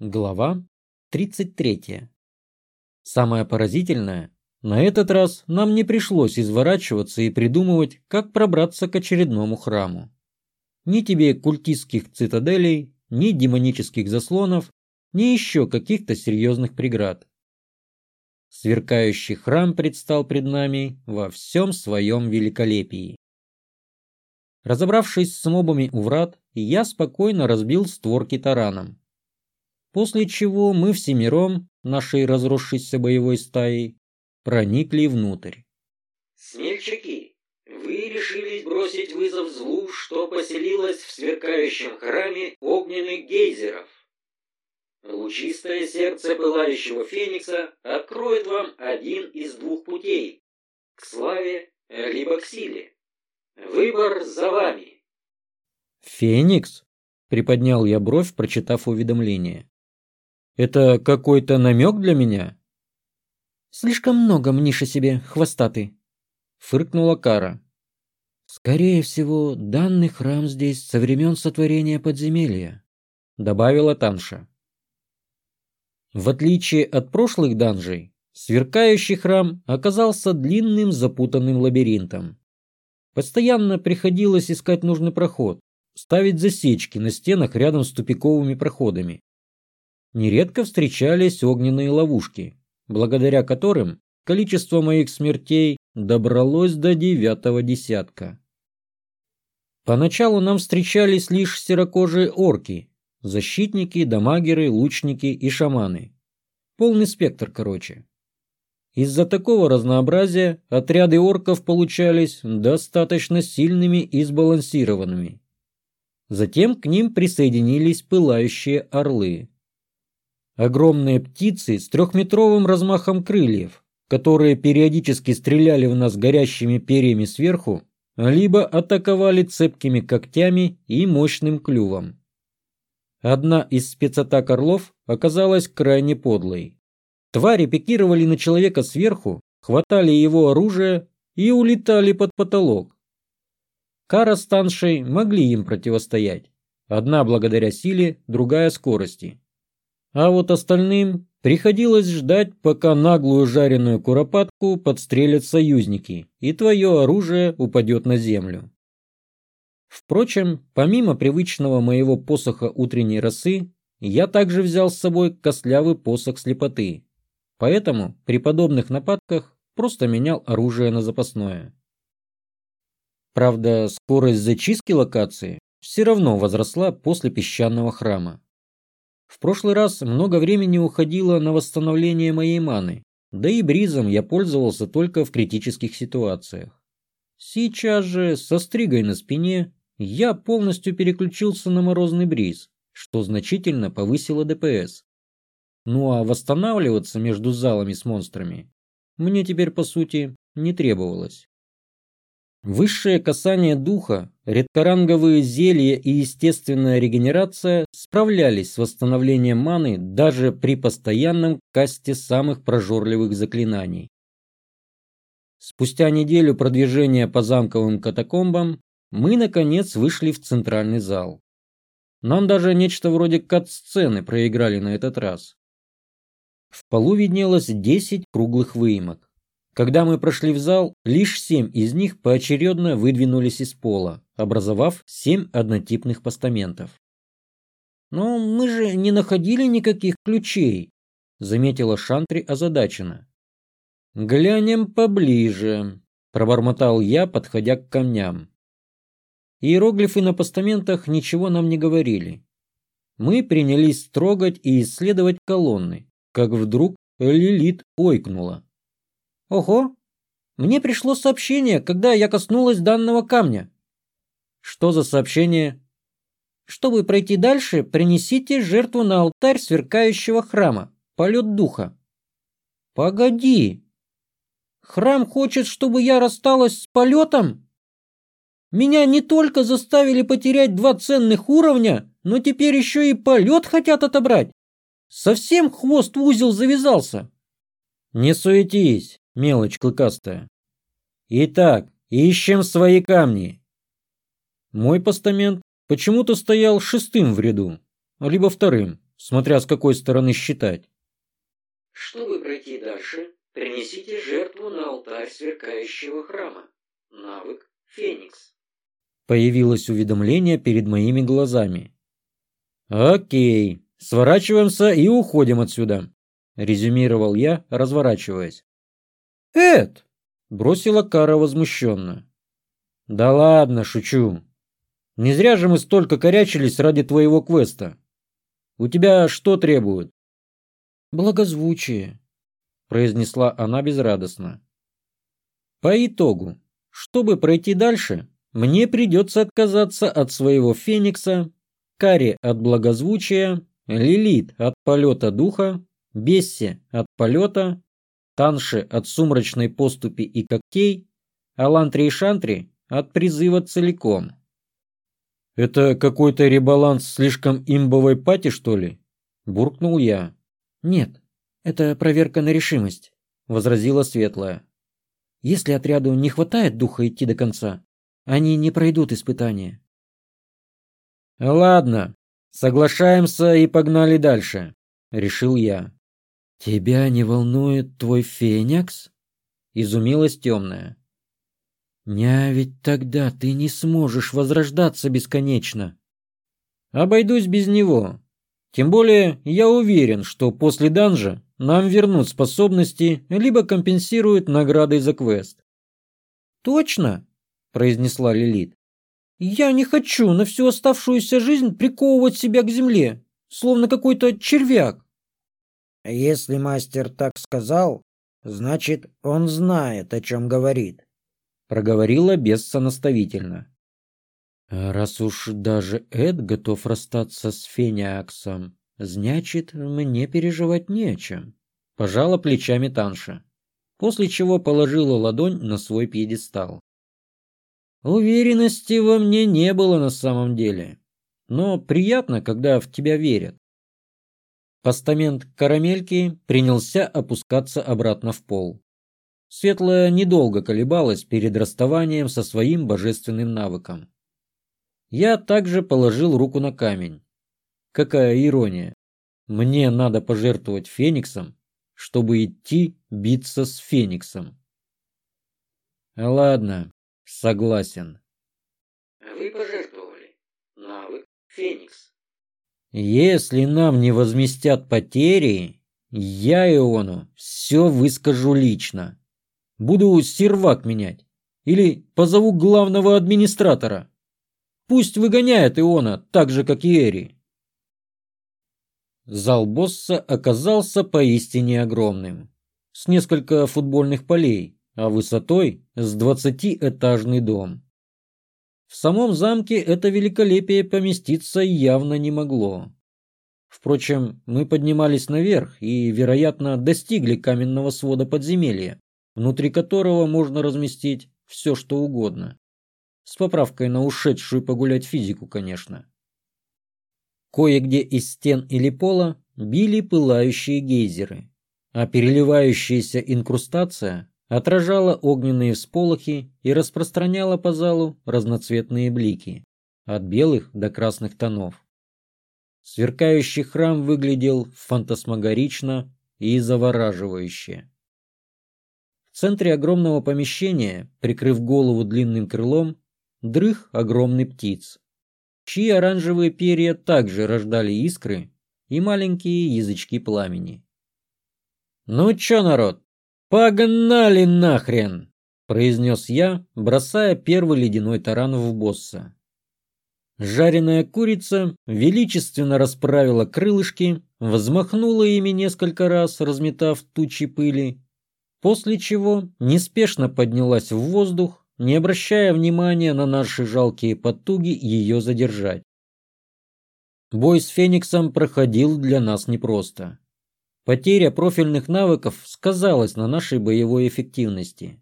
Глава 33. Самое поразительное, на этот раз нам не пришлось изворачиваться и придумывать, как пробраться к очередному храму. Ни тебе культистских цитаделей, ни демонических заслонов, ни еще каких-то серьезных преград. Сверкающий храм предстал пред нами во всем своем великолепии. Разобравшись с мобами у врат, я спокойно разбил створки тараном после чего мы всемиром, нашей разросшейся боевой стаей, проникли внутрь. Смельчаки, вы решились бросить вызов злу, что поселилось в сверкающем храме огненных гейзеров. Лучистое сердце пылающего феникса откроет вам один из двух путей – к славе, либо к силе. Выбор за вами. «Феникс?» – приподнял я бровь, прочитав уведомление. Это какой-то намек для меня? Слишком много мнишь себе, хвостатый. Фыркнула Кара. Скорее всего, данный храм здесь со времен сотворения подземелья, добавила Танша. В отличие от прошлых данжей, сверкающий храм оказался длинным запутанным лабиринтом. Постоянно приходилось искать нужный проход, ставить засечки на стенах рядом с тупиковыми проходами нередко встречались огненные ловушки, благодаря которым количество моих смертей добралось до девятого десятка. Поначалу нам встречались лишь серокожие орки, защитники, дамагеры, лучники и шаманы. Полный спектр, короче. Из-за такого разнообразия отряды орков получались достаточно сильными и сбалансированными. Затем к ним присоединились пылающие орлы. Огромные птицы с трехметровым размахом крыльев, которые периодически стреляли в нас горящими перьями сверху, либо атаковали цепкими когтями и мощным клювом. Одна из спецатак орлов оказалась крайне подлой. Твари пикировали на человека сверху, хватали его оружие и улетали под потолок. Кара с могли им противостоять. Одна благодаря силе, другая скорости а вот остальным приходилось ждать, пока наглую жареную куропатку подстрелят союзники, и твое оружие упадет на землю. Впрочем, помимо привычного моего посоха утренней росы, я также взял с собой костлявый посох слепоты, поэтому при подобных нападках просто менял оружие на запасное. Правда, скорость зачистки локации все равно возросла после песчаного храма. В прошлый раз много времени уходило на восстановление моей маны, да и бризом я пользовался только в критических ситуациях. Сейчас же, со стригой на спине, я полностью переключился на морозный бриз, что значительно повысило ДПС. Ну а восстанавливаться между залами с монстрами мне теперь, по сути, не требовалось. Высшее касание духа, редкоранговые зелья и естественная регенерация справлялись с восстановлением маны даже при постоянном касте самых прожорливых заклинаний. Спустя неделю продвижения по замковым катакомбам мы, наконец, вышли в центральный зал. Нам даже нечто вроде кат-сцены проиграли на этот раз. В полу виднелось 10 круглых выемок. Когда мы прошли в зал, лишь семь из них поочередно выдвинулись из пола, образовав семь однотипных постаментов. «Но мы же не находили никаких ключей», — заметила Шантри озадаченно. «Глянем поближе», — пробормотал я, подходя к камням. Иероглифы на постаментах ничего нам не говорили. Мы принялись трогать и исследовать колонны, как вдруг Лилит ойкнула. Ого! Мне пришло сообщение, когда я коснулась данного камня. Что за сообщение? Чтобы пройти дальше, принесите жертву на алтарь сверкающего храма. Полет духа. Погоди. Храм хочет, чтобы я рассталась с полетом? Меня не только заставили потерять два ценных уровня, но теперь еще и полет хотят отобрать. Совсем хвост в узел завязался. Не суетись мелочь клыкастая. Итак, ищем свои камни. Мой постамент почему-то стоял шестым в ряду, либо вторым, смотря с какой стороны считать. Чтобы пройти дальше, принесите жертву на алтарь сверкающего храма. Навык Феникс. Появилось уведомление перед моими глазами. Окей, сворачиваемся и уходим отсюда, резюмировал я, разворачиваясь. Эд! бросила Кара возмущенно. Да ладно, шучу. Не зря же мы столько корячились ради твоего квеста. У тебя что требуют? Благозвучие, произнесла она безрадостно. По итогу, чтобы пройти дальше, мне придется отказаться от своего феникса, Кари от благозвучия, Лилит от полета духа, Бесси от полета, Танши от сумрачной поступи и когтей, а Лантри и Шантри от призыва целиком. «Это какой-то ребаланс слишком имбовой пати, что ли?» – буркнул я. «Нет, это проверка на решимость», – возразила Светлая. «Если отряду не хватает духа идти до конца, они не пройдут испытания». «Ладно, соглашаемся и погнали дальше», – решил я. «Тебя не волнует твой феникс?» – изумилась темная. «Не, ведь тогда ты не сможешь возрождаться бесконечно». «Обойдусь без него. Тем более я уверен, что после данжа нам вернут способности, либо компенсируют наградой за квест». «Точно?» – произнесла Лилит. «Я не хочу на всю оставшуюся жизнь приковывать себя к земле, словно какой-то червяк». «Если мастер так сказал, значит, он знает, о чем говорит», проговорила Бесса наставительно. «Раз уж даже Эд готов расстаться с Фениаксом, значит, мне переживать не о чем», — пожала плечами Танша, после чего положила ладонь на свой пьедестал. Уверенности во мне не было на самом деле, но приятно, когда в тебя верят. Постамент карамельки принялся опускаться обратно в пол. Светлая недолго колебалась перед расставанием со своим божественным навыком. Я также положил руку на камень. Какая ирония. Мне надо пожертвовать Фениксом, чтобы идти биться с Фениксом. Ладно, согласен. Вы пожертвовали. Навык Феникс. Если нам не возместят потери, я Иону все выскажу лично. Буду сервак менять. Или позову главного администратора. Пусть выгоняет Иона, так же, как и Эри. Зал босса оказался поистине огромным. С несколько футбольных полей, а высотой с двадцатиэтажный дом. В самом замке это великолепие поместиться явно не могло. Впрочем, мы поднимались наверх и, вероятно, достигли каменного свода подземелья внутри которого можно разместить все, что угодно. С поправкой на ушедшую погулять физику, конечно. Кое-где из стен или пола били пылающие гейзеры, а переливающаяся инкрустация отражала огненные всполохи и распространяла по залу разноцветные блики, от белых до красных тонов. Сверкающий храм выглядел фантасмагорично и завораживающе. В центре огромного помещения, прикрыв голову длинным крылом, дрых огромный птиц, чьи оранжевые перья также рождали искры и маленькие язычки пламени. «Ну чё, народ, погнали нахрен!» – произнес я, бросая первый ледяной таран в босса. Жареная курица величественно расправила крылышки, взмахнула ими несколько раз, разметав тучи пыли, после чего неспешно поднялась в воздух, не обращая внимания на наши жалкие потуги ее задержать. Бой с Фениксом проходил для нас непросто. Потеря профильных навыков сказалась на нашей боевой эффективности.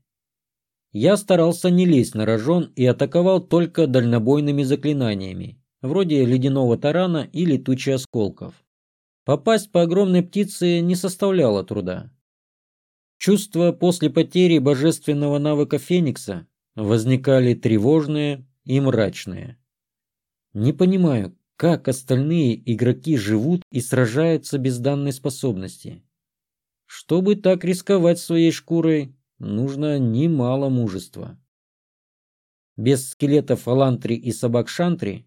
Я старался не лезть на рожон и атаковал только дальнобойными заклинаниями, вроде ледяного тарана или тучи осколков. Попасть по огромной птице не составляло труда. Чувства после потери божественного навыка Феникса возникали тревожные и мрачные. Не понимаю, как остальные игроки живут и сражаются без данной способности. Чтобы так рисковать своей шкурой, нужно немало мужества. Без скелетов Алантри и собак Шантри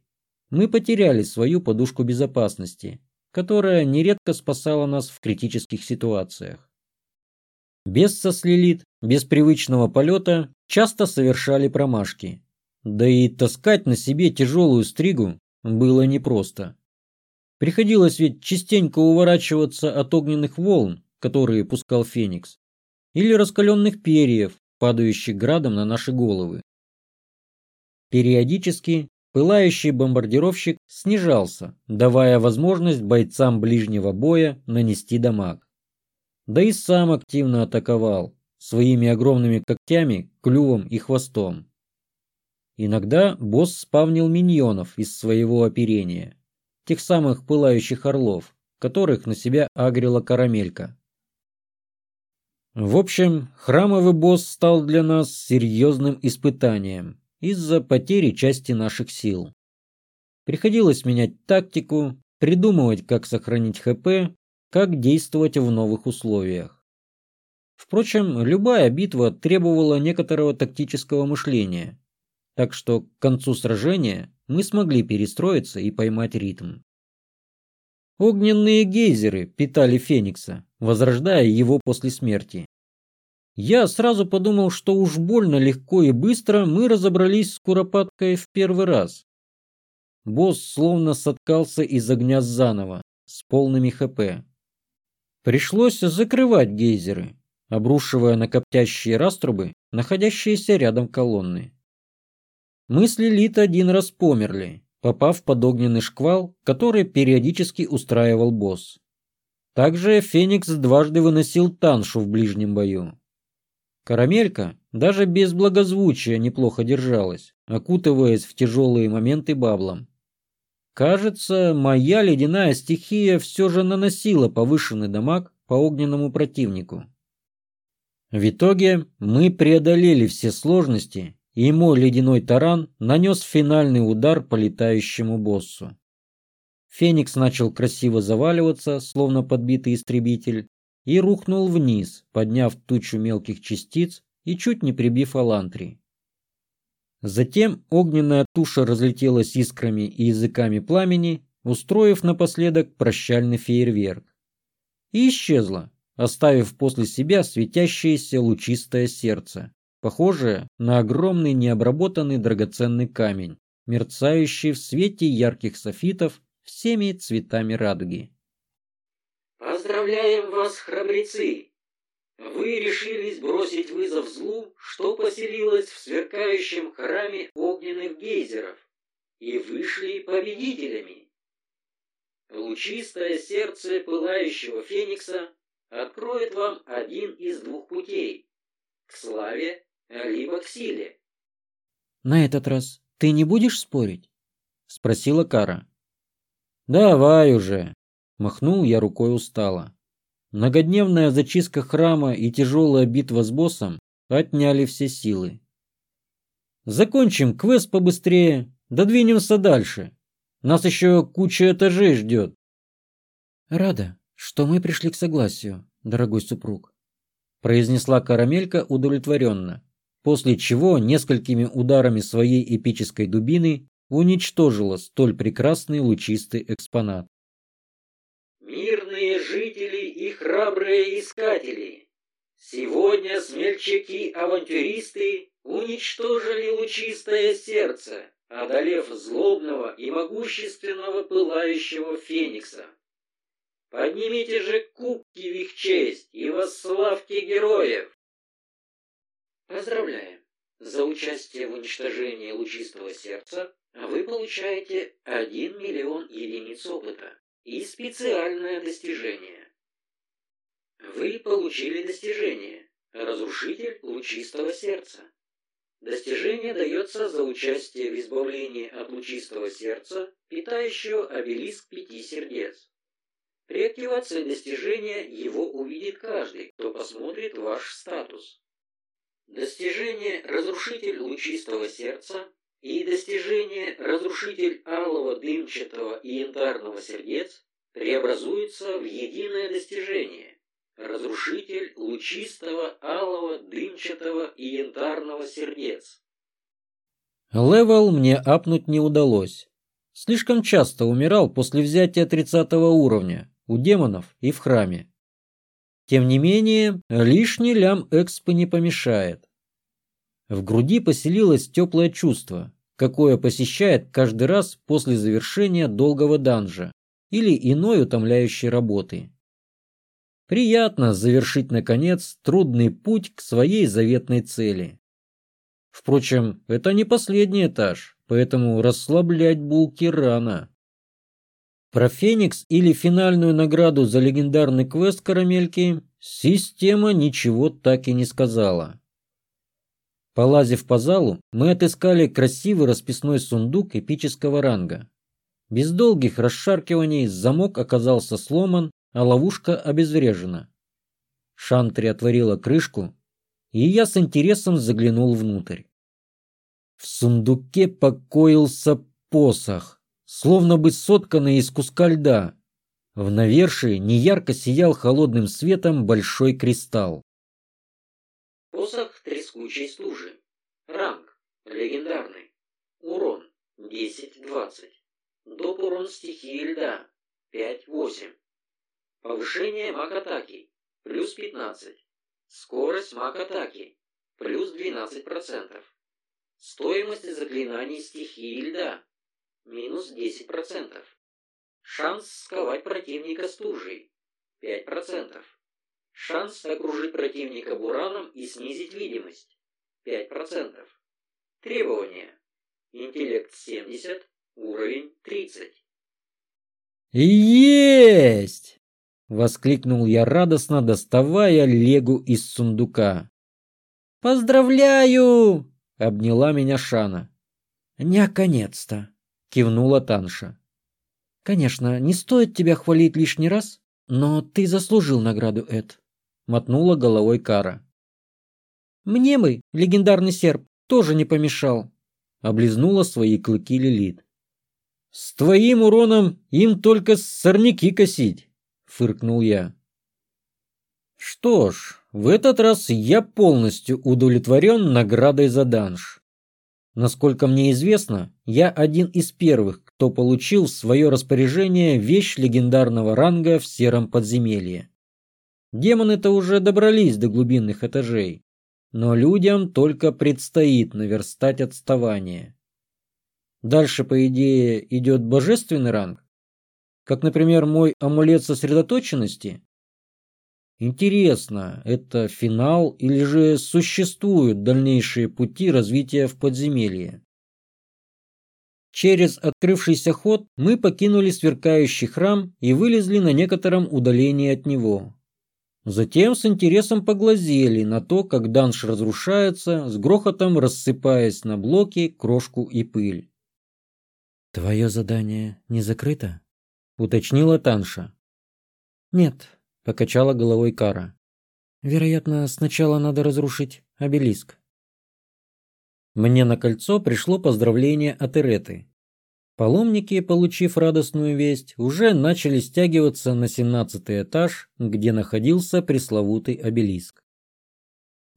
мы потеряли свою подушку безопасности, которая нередко спасала нас в критических ситуациях. Без сослилит, без привычного полета часто совершали промашки. Да и таскать на себе тяжелую стригу было непросто. Приходилось ведь частенько уворачиваться от огненных волн, которые пускал Феникс, или раскаленных перьев, падающих градом на наши головы. Периодически пылающий бомбардировщик снижался, давая возможность бойцам ближнего боя нанести дамаг. Да и сам активно атаковал своими огромными когтями, клювом и хвостом. Иногда босс спавнил миньонов из своего оперения, тех самых пылающих орлов, которых на себя агрила карамелька. В общем, храмовый босс стал для нас серьезным испытанием из-за потери части наших сил. Приходилось менять тактику, придумывать, как сохранить ХП, как действовать в новых условиях. Впрочем, любая битва требовала некоторого тактического мышления, так что к концу сражения мы смогли перестроиться и поймать ритм. Огненные гейзеры питали Феникса, возрождая его после смерти. Я сразу подумал, что уж больно легко и быстро мы разобрались с Куропаткой в первый раз. Босс словно соткался из огня заново, с полными ХП. Пришлось закрывать гейзеры, обрушивая на коптящие раструбы находящиеся рядом колонны. Мысли Лит один раз померли, попав под огненный шквал, который периодически устраивал босс. Также Феникс дважды выносил Таншу в ближнем бою. Карамелька даже без благозвучия неплохо держалась, окутываясь в тяжелые моменты баблом. Кажется, моя ледяная стихия все же наносила повышенный дамаг по огненному противнику. В итоге мы преодолели все сложности и мой ледяной таран нанес финальный удар по летающему боссу. Феникс начал красиво заваливаться, словно подбитый истребитель, и рухнул вниз, подняв тучу мелких частиц и чуть не прибив Алантри. Затем огненная туша разлетелась искрами и языками пламени, устроив напоследок прощальный фейерверк. И исчезла, оставив после себя светящееся лучистое сердце похожее на огромный необработанный драгоценный камень, мерцающий в свете ярких софитов всеми цветами радуги. «Поздравляем вас, храбрецы! Вы решились бросить вызов злу, что поселилось в сверкающем храме огненных гейзеров, и вышли победителями. Лучистое сердце пылающего феникса откроет вам один из двух путей – к славе либо к силе. На этот раз ты не будешь спорить? Спросила Кара. Давай уже. Махнул я рукой устало. Многодневная зачистка храма и тяжелая битва с боссом отняли все силы. Закончим квест побыстрее, додвинемся дальше. Нас еще куча этажей ждет. Рада, что мы пришли к согласию, дорогой супруг, произнесла Карамелька удовлетворенно после чего несколькими ударами своей эпической дубины уничтожила столь прекрасный лучистый экспонат. Мирные жители и храбрые искатели, сегодня смельчаки-авантюристы уничтожили лучистое сердце, одолев злобного и могущественного пылающего феникса. Поднимите же кубки в их честь и восславьте героев. Поздравляем! За участие в уничтожении лучистого сердца вы получаете 1 миллион единиц опыта и специальное достижение. Вы получили достижение «Разрушитель лучистого сердца». Достижение дается за участие в избавлении от лучистого сердца, питающего обелиск пяти сердец. При активации достижения его увидит каждый, кто посмотрит ваш статус. Достижение «Разрушитель лучистого сердца» и достижение разрушитель алого, дымчатого и янтарного сердец преобразуется в единое достижение разрушитель лучистого, алого, дымчатого и янтарного сердец. Левел мне апнуть не удалось. Слишком часто умирал после взятия 30 уровня у демонов и в храме. Тем не менее, лишний лям экспы не помешает. В груди поселилось теплое чувство, какое посещает каждый раз после завершения долгого данжа или иной утомляющей работы. Приятно завершить, наконец, трудный путь к своей заветной цели. Впрочем, это не последний этаж, поэтому расслаблять булки рано. Про Феникс или финальную награду за легендарный квест карамельки система ничего так и не сказала. Полазив по залу, мы отыскали красивый расписной сундук эпического ранга. Без долгих расшаркиваний замок оказался сломан, а ловушка обезврежена. Шантри отворила крышку, и я с интересом заглянул внутрь. В сундуке покоился посох, словно бы сотканный из куска льда. В навершии неярко сиял холодным светом большой кристалл. Посох трескучей стужи. Ранг. Легендарный. Урон. 10-20. Доп. урон стихии льда. 5-8. Повышение маг-атаки. Плюс 15. Скорость маг-атаки. Плюс 12%. Стоимость заклинаний стихии льда. Минус 10%. Шанс сковать противника стужей. 5%. Шанс окружить противника бураном и снизить видимость. 5%. Требования. Интеллект 70, уровень 30. Есть! Воскликнул я радостно, доставая легу из сундука. «Поздравляю!» — обняла меня Шана. «Наконец-то!» — кивнула Танша. «Конечно, не стоит тебя хвалить лишний раз, но ты заслужил награду, Эд», — мотнула головой Кара. «Мне бы, легендарный серп, тоже не помешал», — облизнула свои клыки Лилит. «С твоим уроном им только сорняки косить», фыркнул я. Что ж, в этот раз я полностью удовлетворен наградой за данж. Насколько мне известно, я один из первых, кто получил в свое распоряжение вещь легендарного ранга в сером подземелье. Демоны-то уже добрались до глубинных этажей, но людям только предстоит наверстать отставание. Дальше, по идее, идет божественный ранг, как, например, мой амулет сосредоточенности? Интересно, это финал или же существуют дальнейшие пути развития в подземелье? Через открывшийся ход мы покинули сверкающий храм и вылезли на некотором удалении от него. Затем с интересом поглазели на то, как данж разрушается, с грохотом рассыпаясь на блоки, крошку и пыль. «Твое задание не закрыто?» уточнила Танша. Нет, покачала головой Кара. Вероятно, сначала надо разрушить обелиск. Мне на кольцо пришло поздравление от Иреты. Паломники, получив радостную весть, уже начали стягиваться на семнадцатый этаж, где находился пресловутый обелиск.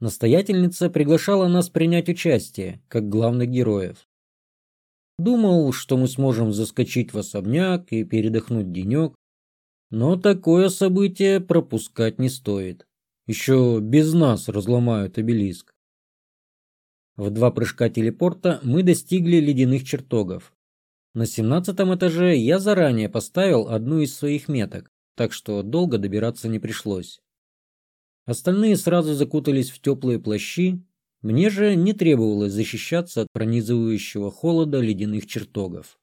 Настоятельница приглашала нас принять участие, как главных героев. Думал, что мы сможем заскочить в особняк и передохнуть денек. Но такое событие пропускать не стоит. Еще без нас разломают обелиск. В два прыжка телепорта мы достигли ледяных чертогов. На семнадцатом этаже я заранее поставил одну из своих меток, так что долго добираться не пришлось. Остальные сразу закутались в теплые плащи мне же не требовалось защищаться от пронизывающего холода ледяных чертогов.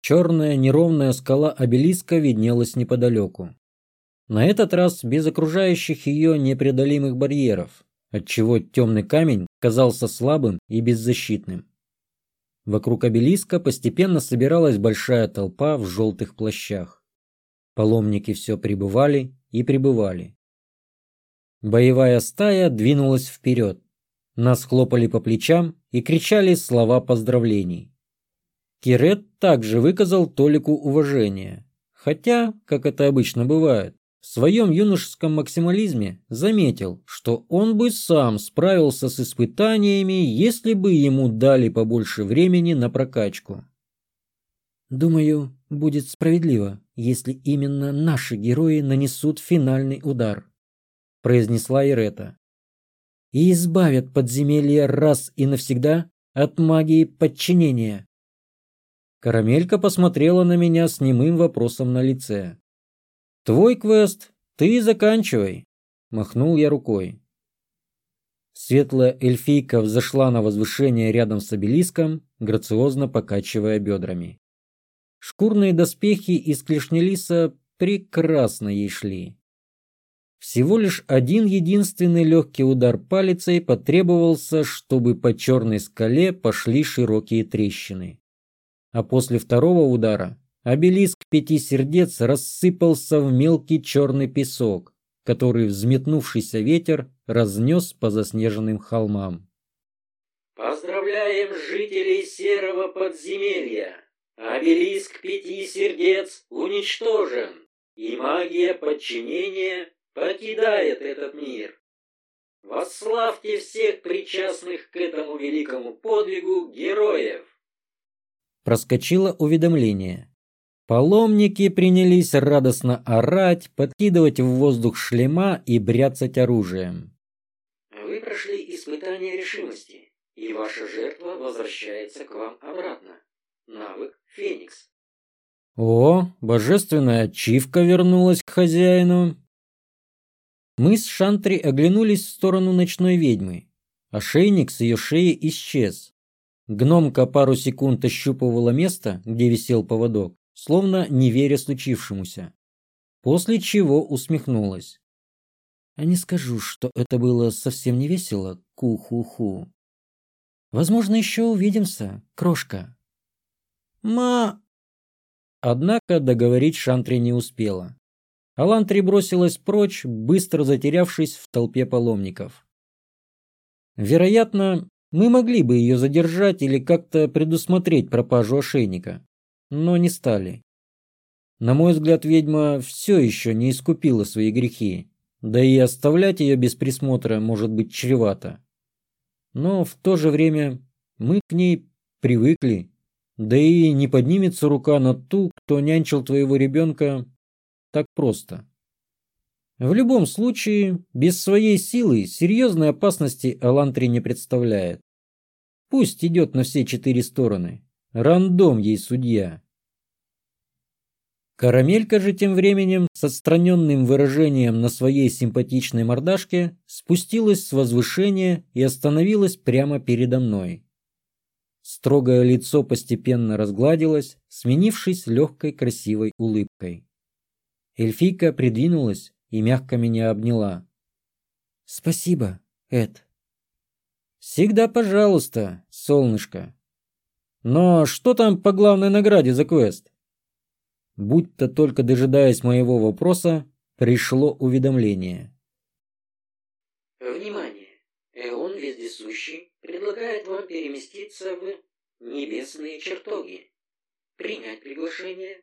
Черная неровная скала обелиска виднелась неподалеку. На этот раз без окружающих ее непреодолимых барьеров, отчего темный камень казался слабым и беззащитным. Вокруг обелиска постепенно собиралась большая толпа в желтых плащах. Паломники все прибывали и прибывали. Боевая стая двинулась вперед. Нас хлопали по плечам и кричали слова поздравлений. Кирет также выказал Толику уважение, хотя, как это обычно бывает, в своем юношеском максимализме заметил, что он бы сам справился с испытаниями, если бы ему дали побольше времени на прокачку. Думаю, будет справедливо, если именно наши герои нанесут финальный удар, произнесла Ирета. И избавят подземелье раз и навсегда от магии подчинения. Карамелька посмотрела на меня с немым вопросом на лице. «Твой квест, ты заканчивай», — махнул я рукой. Светлая эльфийка взошла на возвышение рядом с обелиском, грациозно покачивая бедрами. Шкурные доспехи из клешнелиса прекрасно ей шли. Всего лишь один единственный легкий удар палицей потребовался, чтобы по черной скале пошли широкие трещины. А после второго удара обелиск пяти сердец рассыпался в мелкий черный песок, который взметнувшийся ветер разнес по заснеженным холмам. «Поздравляем жителей Серого подземелья!» Обелиск пяти сердец уничтожен, и магия подчинения покидает этот мир. Восславьте всех причастных к этому великому подвигу героев. Проскочило уведомление. Паломники принялись радостно орать, подкидывать в воздух шлема и бряцать оружием. Вы прошли испытание решимости, и ваша жертва возвращается к вам обратно. Навык Феникс. О, божественная ачивка вернулась к хозяину. Мы с Шантри оглянулись в сторону ночной ведьмы. Ошейник с ее шеи исчез. Гномка пару секунд ощупывала место, где висел поводок, словно не веря случившемуся. После чего усмехнулась. А не скажу, что это было совсем не весело, ку-ху-ху. Возможно, еще увидимся, крошка. «Ма...» Однако договорить Шантри не успела. Алантри бросилась прочь, быстро затерявшись в толпе паломников. Вероятно, мы могли бы ее задержать или как-то предусмотреть пропажу ошейника, но не стали. На мой взгляд, ведьма все еще не искупила свои грехи, да и оставлять ее без присмотра может быть чревато. Но в то же время мы к ней привыкли да и не поднимется рука на ту, кто нянчил твоего ребенка так просто. В любом случае, без своей силы серьезной опасности Алантри не представляет. Пусть идет на все четыре стороны. Рандом ей судья. Карамелька же тем временем с отстраненным выражением на своей симпатичной мордашке спустилась с возвышения и остановилась прямо передо мной. Строгое лицо постепенно разгладилось, сменившись легкой красивой улыбкой. Эльфийка придвинулась и мягко меня обняла. «Спасибо, Эд». «Всегда пожалуйста, солнышко. Но что там по главной награде за квест?» Будь-то только дожидаясь моего вопроса, пришло уведомление. Внимание! Эон Вездесущий предлагает вам переместиться в небесные чертоги. Принять приглашение